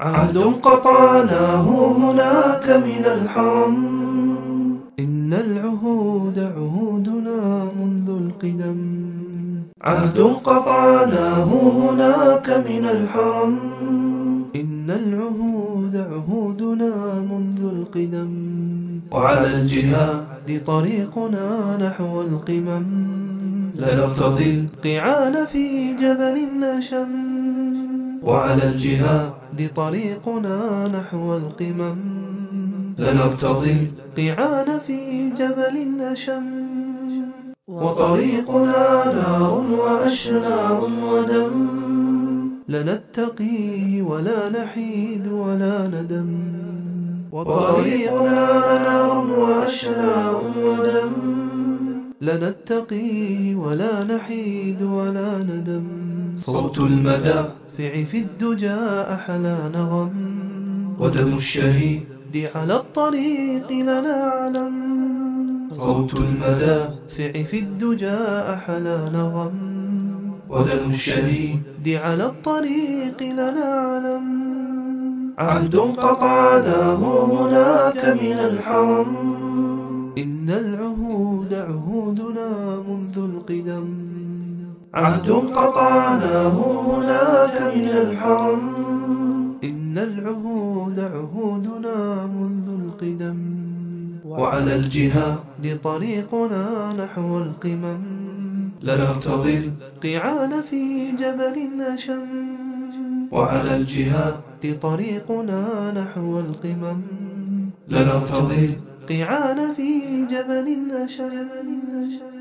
عهد قطعناه هناك من الحرم. إن العهود عهودنا منذ القدم. عهد قطعناه هناك من الحرم. إن العهود عهودنا منذ القدم. وعلى الجهاد طريقنا نحو القمم. لنرتضي القعان في جبل النشم. وعلى الجهاد طريقنا نحو القمم. لنرتضي القعان في جبل النشم وطريقنا نار وأشنار ودم. لنتقيه ولا نحيد ولا ندم. وطريقنا نار وأشنار ودم. لنتقيه ولا نحيد ولا ندم. صوت المدافع في الدجى أحلى نغم. ودم الشهيد على الطريق لنا علم. صوت المدافع في الدجى أحلى نغم. ودم الشهيد على الطريق لنا علم. عهد قطعناه هناك من الحرم. إن العهود عهودنا منذ القدم. عهد قطعناه هناك من الحرم. إن العهود عهودنا منذ القدم. وعلى الجهاد طريقنا نحو القمم. لنرتضي القعان في جبل النشم وعلى الجهاد طريقنا نحو القمم. لنرتضي القعان في جبل النشم